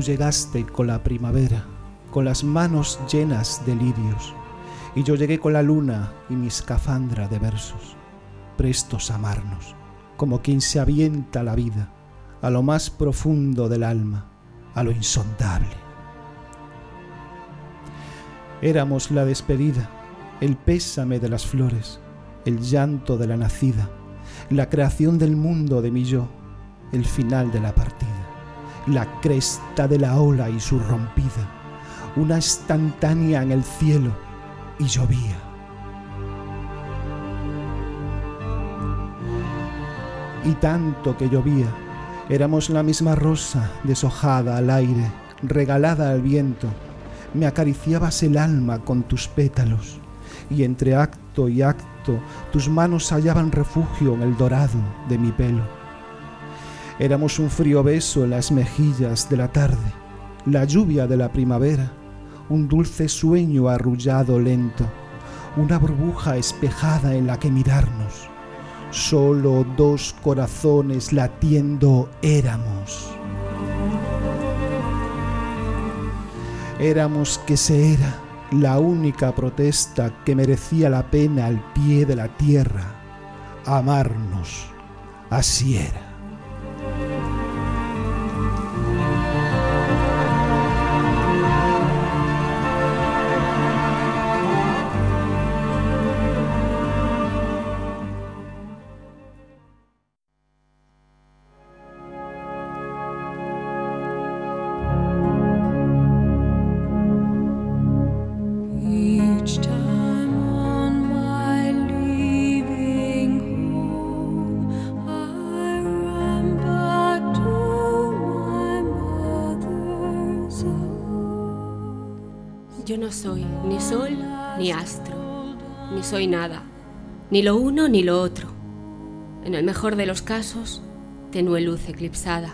Llegaste con la primavera, con las manos llenas de lirios, y yo llegué con la luna y mi escafandra de versos, prestos a amarnos, como quien se avienta la vida, a lo más profundo del alma, a lo insondable. Éramos la despedida, el pésame de las flores, el llanto de la nacida, la creación del mundo de mi yo, el final de la partida, la cresta de la ola y su rompida, una instantánea en el cielo y llovía. Y tanto que llovía, éramos la misma rosa deshojada al aire, regalada al viento, me acariciabas el alma con tus pétalos, y entre acto y acto tus manos hallaban refugio en el dorado de mi pelo. Éramos un frío beso en las mejillas de la tarde, la lluvia de la primavera, un dulce sueño arrullado lento, una burbuja espejada en la que mirarnos. Solo dos corazones latiendo éramos. Éramos que se era la única protesta que merecía la pena al pie de la tierra. Amarnos. Así era. Soy nada, ni lo uno ni lo otro. En el mejor de los casos, tenue luz eclipsada,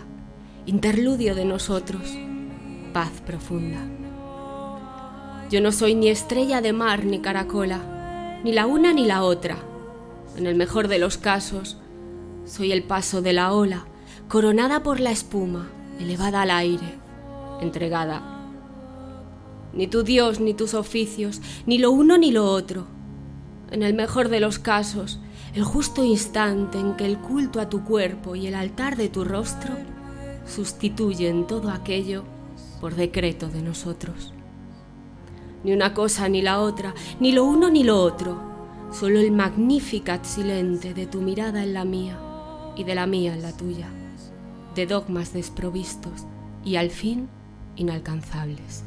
interludio de nosotros, paz profunda. Yo no soy ni estrella de mar ni caracola, ni la una ni la otra. En el mejor de los casos, soy el paso de la ola, coronada por la espuma, elevada al aire, entregada. Ni tu Dios, ni tus oficios, ni lo uno ni lo otro en el mejor de los casos, el justo instante en que el culto a tu cuerpo y el altar de tu rostro sustituyen todo aquello por decreto de nosotros. Ni una cosa ni la otra, ni lo uno ni lo otro, solo el magnificat silente de tu mirada en la mía y de la mía en la tuya, de dogmas desprovistos y al fin inalcanzables.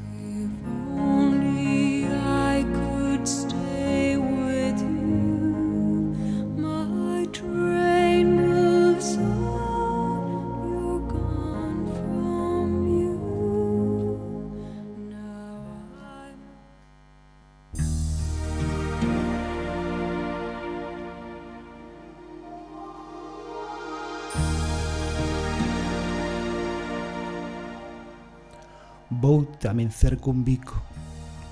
Vou tamén cer bico,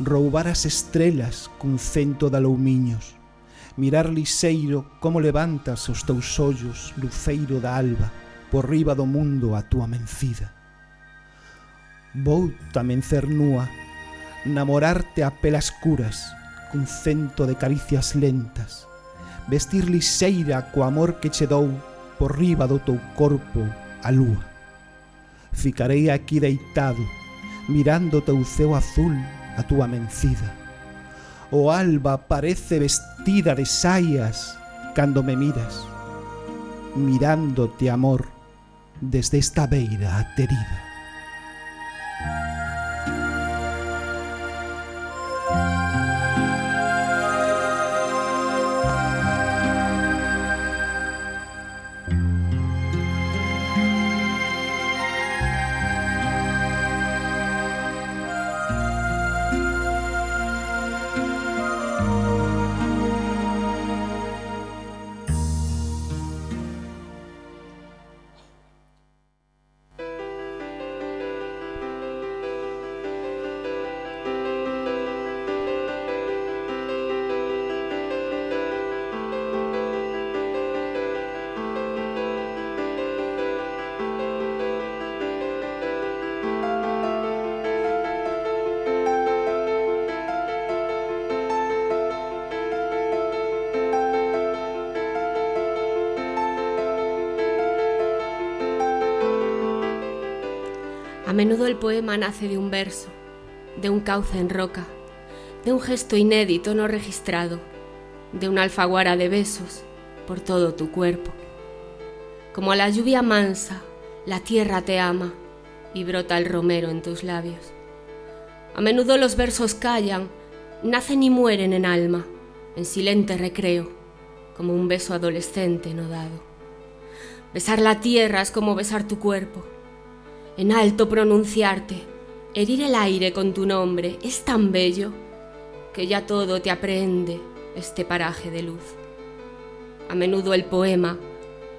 roubar as estrelas cun cento de aloumiños, mirar liseiro como levantas os teus ollos, luceiro da alba, por riba do mundo a túa mencida. Vou tamén cer nua, namorarte a pelas curas, cun cento de caricias lentas, vestir liseira co amor que che dou por riba do teu corpo a lúa. Ficarei aquí deitado, mirando teu ceo azul a túa mencida. O oh alba parece vestida de saias cando me miras, mirándote amor desde esta beira aterida. Menudo el poema nace de un verso, de un cauce en roca, de un gesto inédito no registrado, de una alfaguara de besos por todo tu cuerpo. Como a la lluvia mansa, la tierra te ama y brota el romero en tus labios. A menudo los versos callan, nacen y mueren en alma, en silente recreo, como un beso adolescente no dado. Besar la tierra es como besar tu cuerpo en alto pronunciarte, herir el aire con tu nombre, es tan bello que ya todo te aprende este paraje de luz. A menudo el poema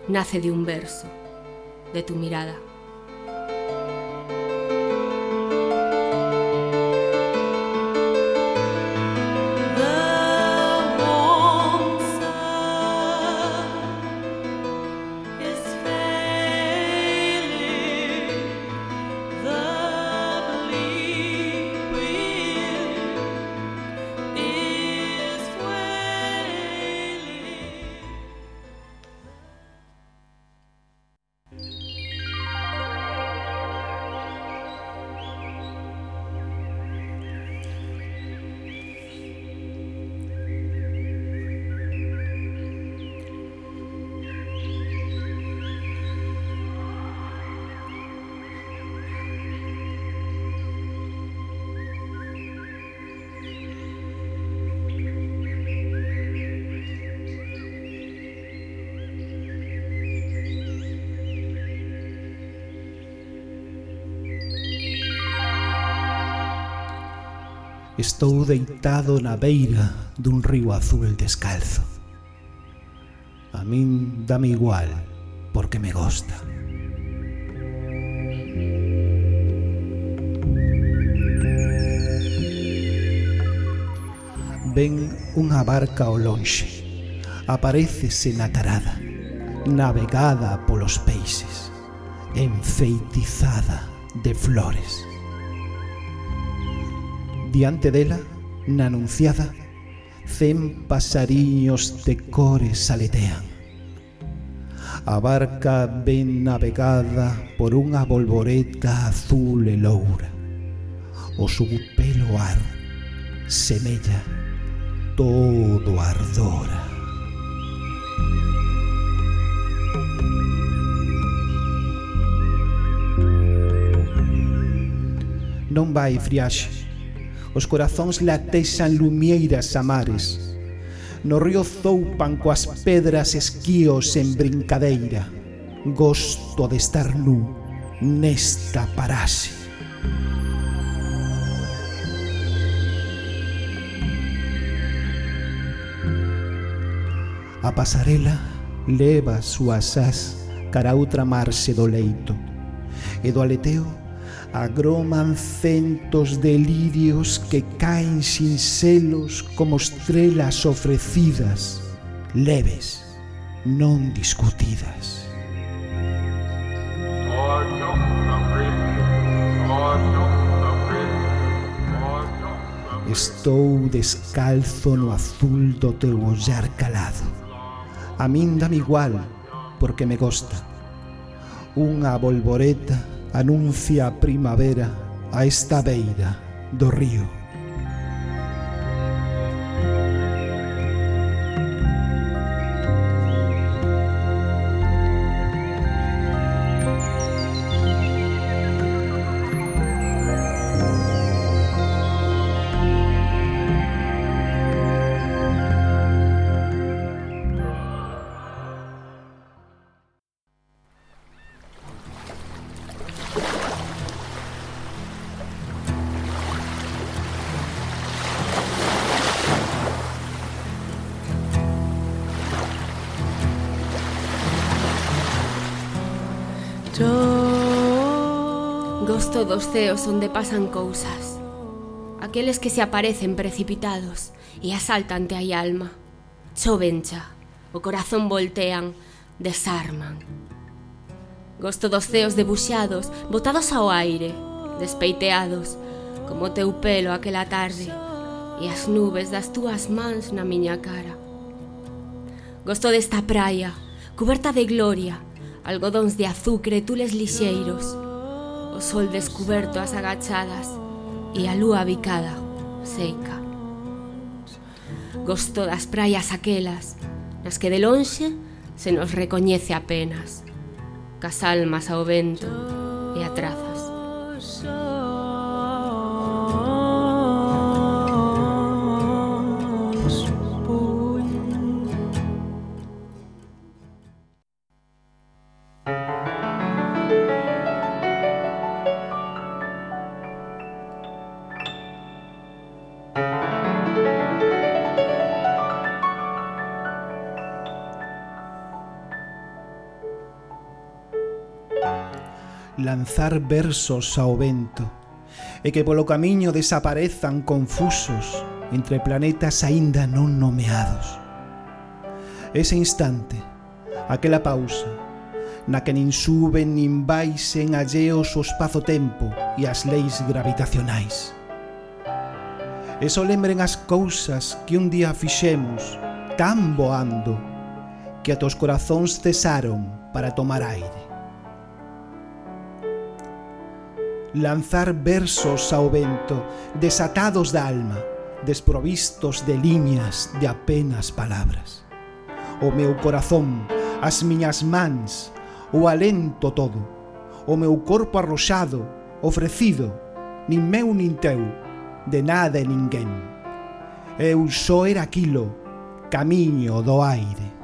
nace de un verso, de tu mirada. Estou deitado na beira dun río azul descalzo. A min dame igual, porque me gosta. Ven unha barca ao lonxe. Aparecese na tarada, navegada polos peixes, enfeitizada de flores diante dela, na anunciada, cen pasariños de cores aletean. A barca ben navegada por unha bolboreta azul e loura. O seu pelo ar semella todo ardora. Non vai, friaxe, Os corazóns latexan lumieiras a mares. No río zoupan coas pedras esquíos en brincadeira. Gosto de estar nu nesta paraxe. A pasarela leva súas as cara outra marxe do leito e do aleteo agroman centos de lirios que caen sin selos como estrelas ofrecidas, leves, non discutidas. Estou descalzo no azul do teu ollar calado. A min dame igual, porque me gosta. Unha bolboreta anuncia primavera a esta beira do río. Gosto dos ceos onde pasan cousas. Aqueles que se aparecen precipitados E asaltan te hai alma. Chovencha O corazón voltean Desarman. Gosto dos ceos debuxados Botados ao aire Despeiteados Como teu pelo aquela tarde E as nubes das túas mans na miña cara. Gosto desta praia Coberta de gloria Algodóns de azucre tules lixeiros o sol descuberto as agachadas e a lúa bicada, seica. Gosto das praias aquelas, nas que de lonxe se nos recoñece apenas, cas almas ao vento e a trazas. lanzar versos ao vento e que polo camiño desaparezan confusos entre planetas aínda non nomeados. Ese instante, aquela pausa, na que nin suben nin baixen alleos o espazo-tempo e as leis gravitacionais. E só lembren as cousas que un día fixemos tan voando que ata os corazóns cesaron para tomar aire. lanzar versos ao vento, desatados da alma, desprovistos de liñas de apenas palabras. O meu corazón, as miñas mans, o alento todo, o meu corpo arroxado, ofrecido, nin meu nin teu, de nada e ninguén. Eu só era aquilo, camiño do aire.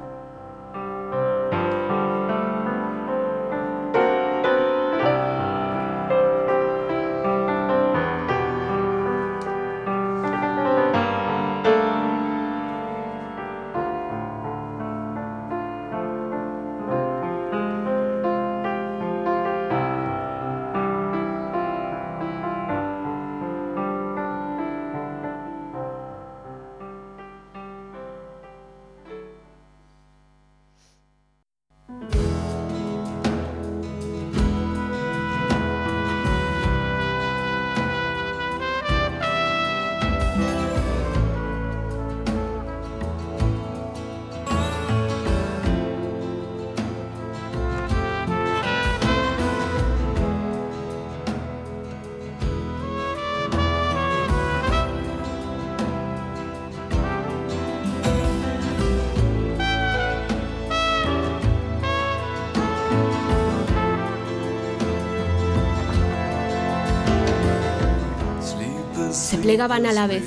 Plegaban a la vez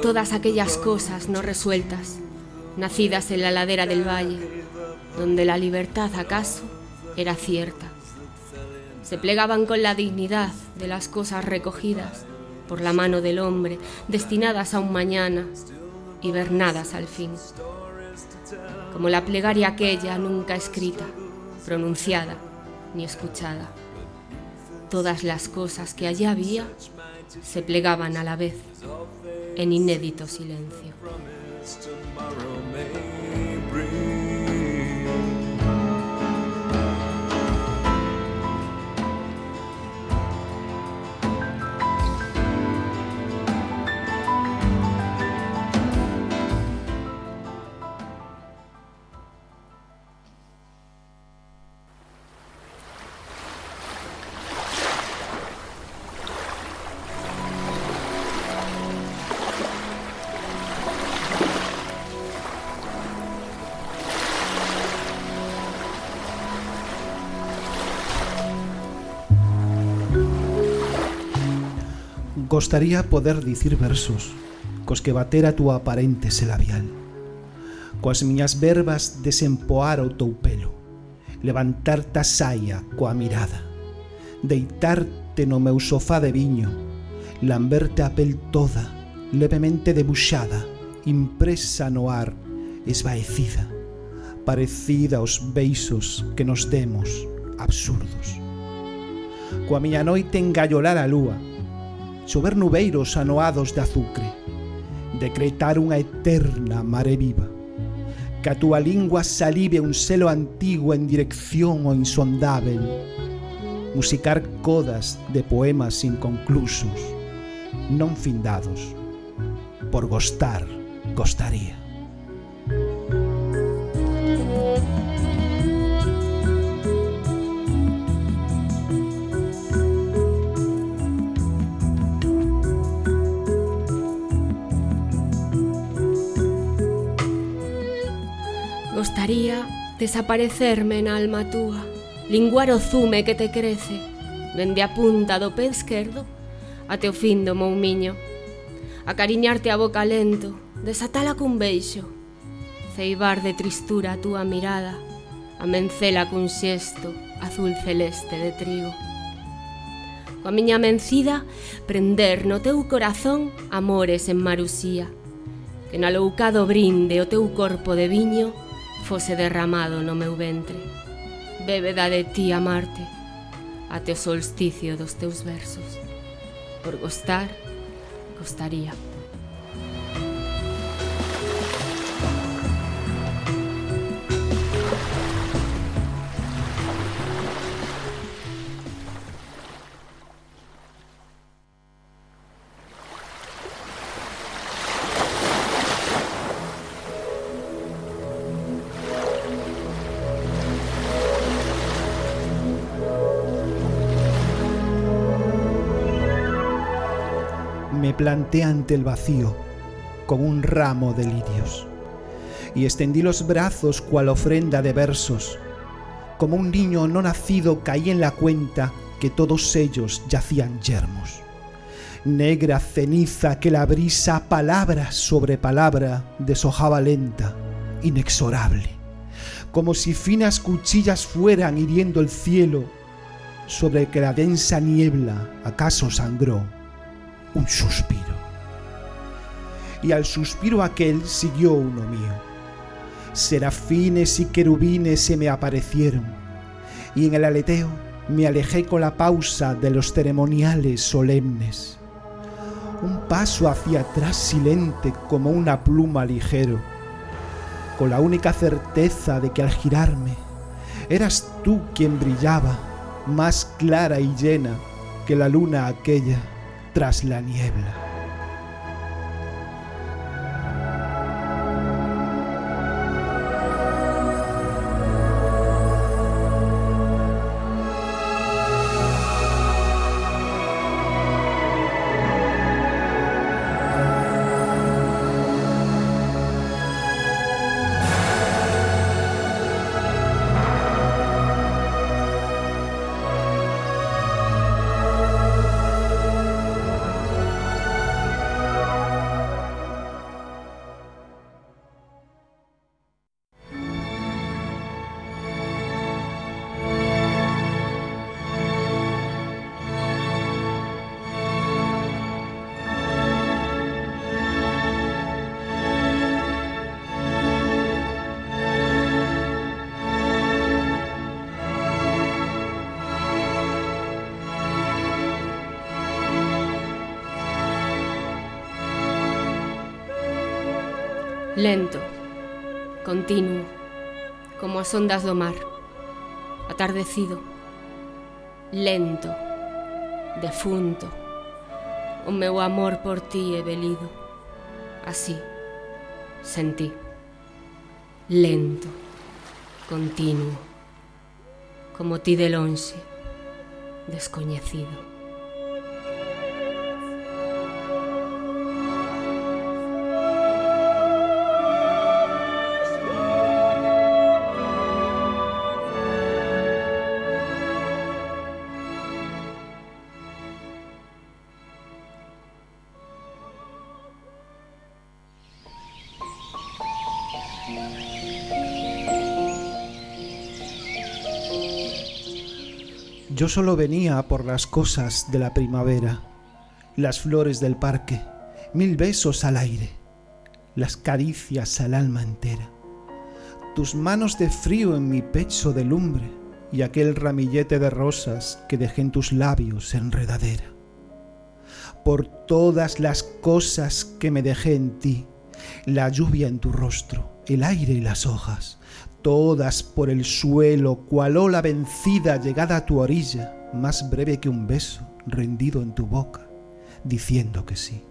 todas aquellas cosas no resueltas, nacidas en la ladera del valle, donde la libertad acaso era cierta. Se plegaban con la dignidad de las cosas recogidas por la mano del hombre, destinadas a un mañana, hibernadas al fin. Como la plegaria aquella nunca escrita, pronunciada ni escuchada. Todas las cosas que allí había se plegaban a la vez en inédito silencio. Costaría poder dicir versos cos que bater a túa aparente se labial. Coas miñas verbas desempoar o teu pelo, levantarte a saia coa mirada, deitarte no meu sofá de viño, lamberte a pel toda, levemente debuxada, impresa no ar, esvaecida, parecida aos beisos que nos demos absurdos. Coa miña noite engallolar a lúa, sober nubeiros anoados de azucre, decretar unha eterna mare viva, que a túa lingua salive un selo antigo en dirección ao insondável, musicar codas de poemas inconclusos, non findados, por gostar, gostaría. gustaría desaparecerme na alma túa, linguar o zume que te crece, dende a punta do pé esquerdo ate o fin do meu miño. Acariñarte a boca lento, desatala cun beixo, ceibar de tristura a túa mirada, amencela cun xesto azul celeste de trigo. Coa miña mencida, prender no teu corazón amores en marusía, que na loucado brinde o teu corpo de viño fose derramado no meu ventre. Bébeda de ti amarte, ate o solsticio dos teus versos. Por gostar, gostaría. Planté ante el vacío con un ramo de lirios y extendí los brazos cual ofrenda de versos. Como un niño no nacido caí en la cuenta que todos ellos yacían yermos. Negra ceniza que la brisa palabra sobre palabra deshojaba lenta, inexorable, como si finas cuchillas fueran hiriendo el cielo sobre que la densa niebla acaso sangró un suspiro. Y al suspiro aquel siguió uno mío. Serafines y querubines se me aparecieron, y en el aleteo me alejé con la pausa de los ceremoniales solemnes. Un paso hacia atrás silente como una pluma ligero, con la única certeza de que al girarme eras tú quien brillaba más clara y llena que la luna aquella tras la niebla. Lento, continuo, como as ondas do mar. Atardecido, lento, defunto. O meu amor por ti é velido. Así, sentí. Lento, continuo, como ti de lonxe, descoñecido. Yo solo venía por las cosas de la primavera, las flores del parque, mil besos al aire, las caricias al alma entera, tus manos de frío en mi pecho de lumbre y aquel ramillete de rosas que dejé en tus labios enredadera. Por todas las cosas que me dejé en ti, la lluvia en tu rostro, el aire y las hojas, todas por el suelo, cual ola vencida llegada a tu orilla, más breve que un beso rendido en tu boca, diciendo que sí.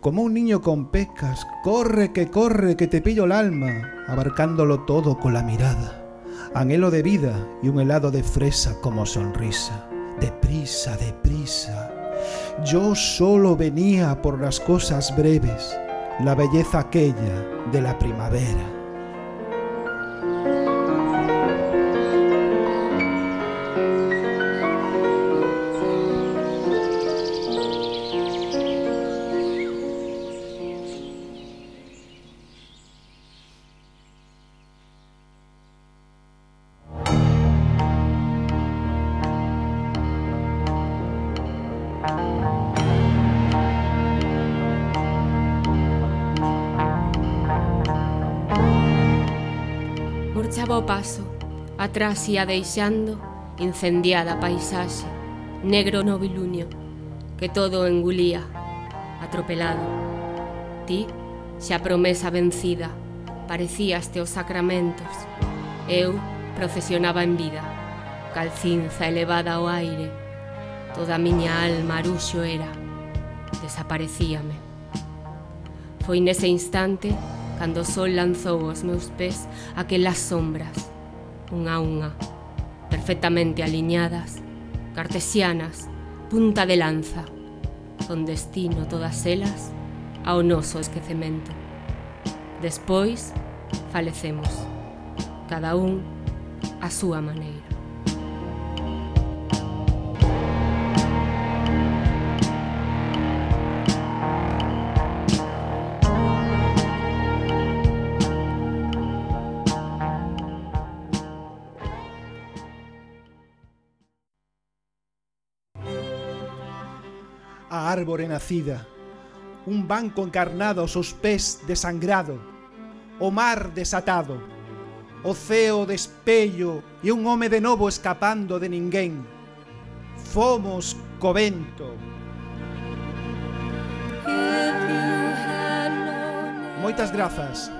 Como un niño con pecas, corre que corre que te pillo el alma, abarcándolo todo con la mirada. Anhelo de vida y un helado de fresa como sonrisa. Deprisa, deprisa. Yo solo venía por las cosas breves, la belleza aquella de la primavera. o paso, atrás ia deixando incendiada a paisaxe, negro novilunio, que todo engulía, atropelado. Ti, xa promesa vencida, parecíaste os sacramentos. Eu procesionaba en vida, calcinza elevada ao aire. Toda a miña alma aruxo era, desaparecíame. Foi nese instante Cando o sol lanzou os meus pés aquelas sombras, unha a unha, perfectamente aliñadas, cartesianas, punta de lanza, con destino todas elas ao noso esquecemento. Despois, falecemos, cada un a súa maneira. a árbore nacida, un banco encarnado aos seus pés desangrado, o mar desatado, o ceo de espello e un home de novo escapando de ninguén. Fomos co vento. Moitas grazas.